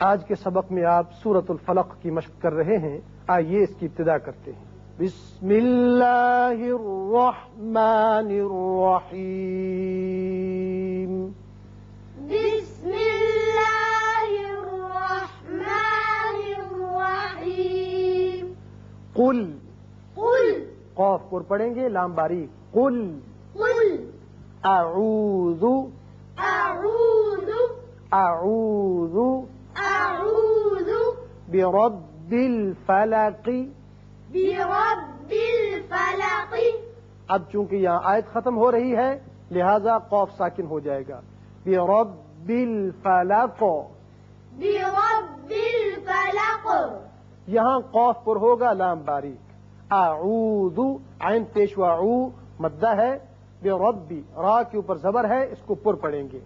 آج کے سبق میں آپ سورت الفلق کی مشق کر رہے ہیں آئیے اس کی ابتدا کرتے ہیں۔ بسم اللہ الرحمن الرحیم۔ بسم اللہ الرحمن الرحیم۔ قل۔ قل۔ قوف پر پڑھیں گے لام باری قل۔ قل۔ اعوذ۔ اعوذ۔ اعوذ۔ برب الفلق. برب الفلق. اب چونکہ یہاں آیت ختم ہو رہی ہے لہذا قوف ساکن ہو جائے گا. برب الفلق. برب الفلق. یہاں قوف پر ہوگا لام باریک. اعوذ عین پیش و عو مدہ ہے. بربی را کے اوپر زبر ہے اس کو پر پڑھیں گے.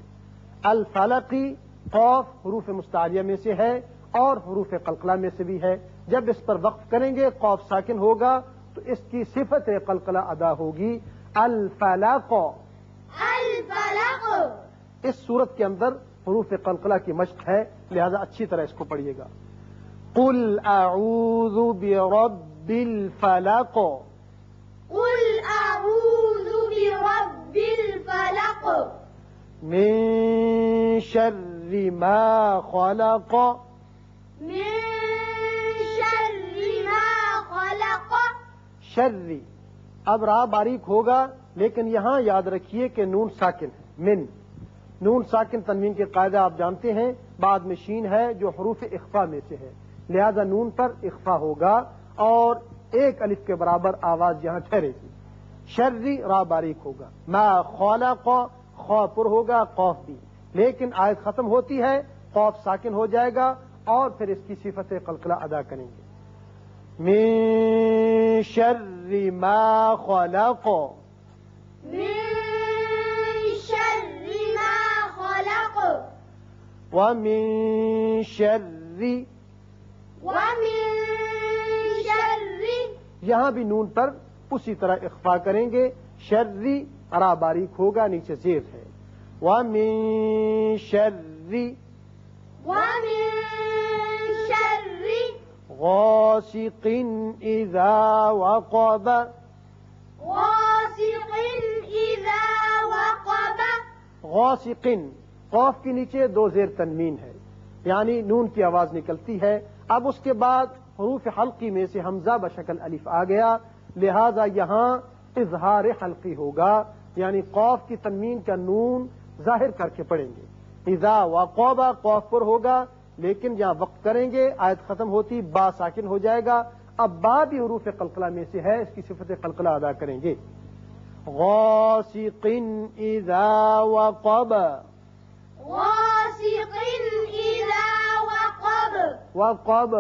الفلقی قوف حروف مستعلیہ میں سے ہے. اور حروف قلقلہ میں سے بھی ہے۔ جب اس پر وقف کریں گے قوف ساکن ہوگا تو اس کی صفت قلقلہ ادا ہوگی۔ الفلق اس صورت کے اندر حروف قلقلہ کی مشق ہے لہذا اچھی طرح اس کو پڑھیے گا۔ قل اعوذ برب الفلق قل اعوذ برب الفلق من شر ما خلق۔ من شر اب را باریک ہوگا، لیکن یہاں یاد رکھیے کہ نون ساکن ہے، من. نون ساکن تنوین کے قاعدہ آپ جانتے ہیں، بعد میں شین ہے جو حروف اخفا میں سے ہے۔ لہذا نون پر اخفا ہوگا اور ایک الف کے برابر آواز یہاں ٹھہرے گی۔ شرری را باریک ہوگا۔ ما خلق خو پر ہوگا قوف بھی۔ لیکن آیت ختم ہوتی ہے قوف ساکن ہو جائے گا اور پھر اس کی صفت قلقلہ ادا کریں گے۔ من شر ما خلق. من شر ما خلق. ومن شر ومن شر. یہاں بھی نون پر اسی طرح اخفا کریں گے۔ شرری ارا باریک ہوگا نیچے زیر ہے۔ ومن شر. ومن غاسق اذا وقب. غاسق إذا وقب. غاسق قوف کے نیچے دو زیر تنوین ہے یعنی نون کی آواز نکلتی ہے۔ اب اس کے بعد حروف حلقی میں سے حمزہ بشکل الف آ گیا لہذا یہاں اظہار حلقی ہوگا یعنی قوف کی تنوین کا نون ظاہر کر کے پڑھیں گے۔ اذا وقوبہ قوف پر ہوگا لیکن یہاں وقت کریں گے آیت ختم ہوتی با ساکن ہو جائے گا۔ اب با بھی حروف قلقلہ میں سے ہے اس کی صفت قلقلہ ادا کریں گے۔ غاسق اذا وقب۔ غاسق إذا وقب۔ وقب۔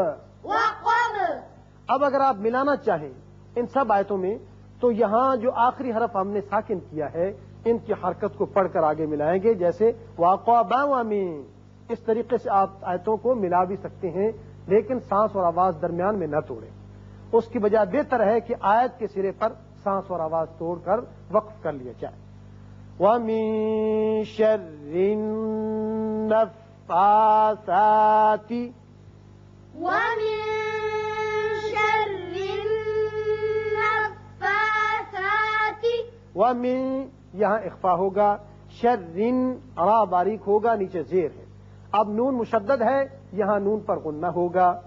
وقب۔ اب اگر آپ ملانا چاہیں ان سب آیتوں میں تو یہاں جو آخری حرف ہم نے ساکن کیا ہے ان کی حرکت کو پڑھ کر آگے ملائیں گے جیسے واقع میں اس طریقے سے آپ آیتوں کو ملا بھی سکتے ہیں، لیکن سانس اور آواز درمیان میں نہ توڑیں۔ اس کی بجائے بہتر ہے کہ آیت کے سرے پر سانس اور آواز توڑ کر وقف کر لیا جائے۔ وَمِن شَرِّ النَّفَّاثَاتِ وَمِن یہاں اخفا ہوگا، شرن، را باریک ہوگا، نیچے زیر ہے۔ اب نون مشدد ہے یہاں نون پر غنہ ہوگا۔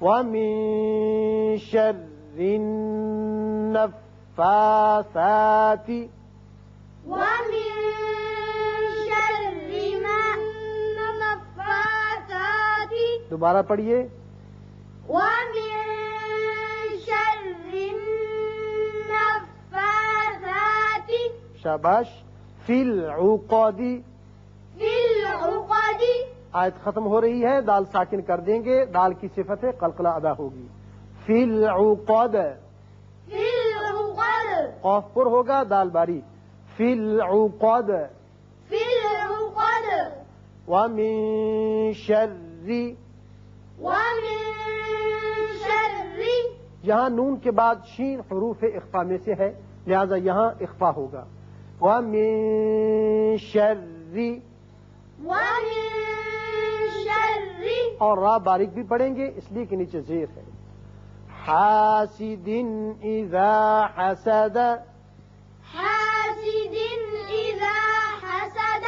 وَمِن شَرِّ النَّفَّاثَاتِ ومن شر ما النفاثات دوبارہ پڑھیے۔ ومن شر النفاثات شاباش فی في العقد آیت ختم ہو رہی ہے دال ساکن کر دیں گے دال کی صفت ہے قلقلہ ادا ہوگی۔ فی العقد قوف پر ہوگا دال باری۔ فی العقاد في العقد ومن شر۔ ومن شر۔ یہاں نون کے بعد شین حروف اخفا میں سے ہے لہذا یہاں اخفا ہوگا۔ وَمِن شَرِّ۔ ومن اور را باریک بھی پڑھیں گے اس لیے کہ نیچے زیر ہے۔ حاسد اذا حسد۔ حاسد إذا حسد۔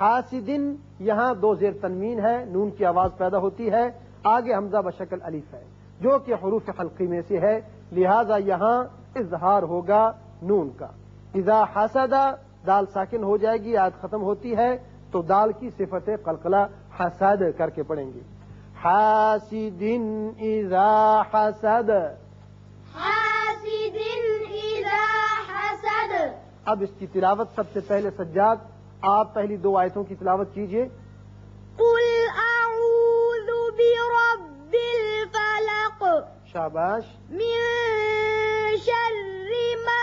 حاسد یہاں دو زیر تنوین ہے نون کی آواز پیدا ہوتی ہے آگے حمزہ بشکل الف ہے جو کہ حروف حلقی میں سے ہے لہذا یہاں اظہار ہوگا نون کا۔ اذا حسد دال ساکن ہو جائے گی آج ختم ہوتی ہے تو دال کی صفت قلقلہ حسد کر کے پڑھیں گے۔ حاسد اذا حسد. حاسد إذا حسد. اب اس کی تلاوت سب سے پہلے سجاد آپ پہلی دو آیتوں کی تلاوت کیجیے. قل أعوذ برب الفلق. شاباش. من شر ما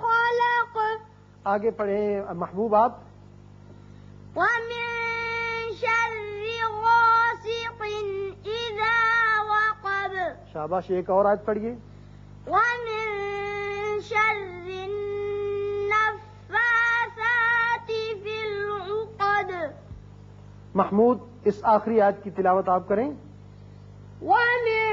خلق. آگے پڑھیں محبوب آپ. ومن شاباش ایک اور آیت پڑھیے۔ ومن شر النفاثات في العقد۔ محمود اس آخری آیت کی تلاوت آپ کریں۔ ومن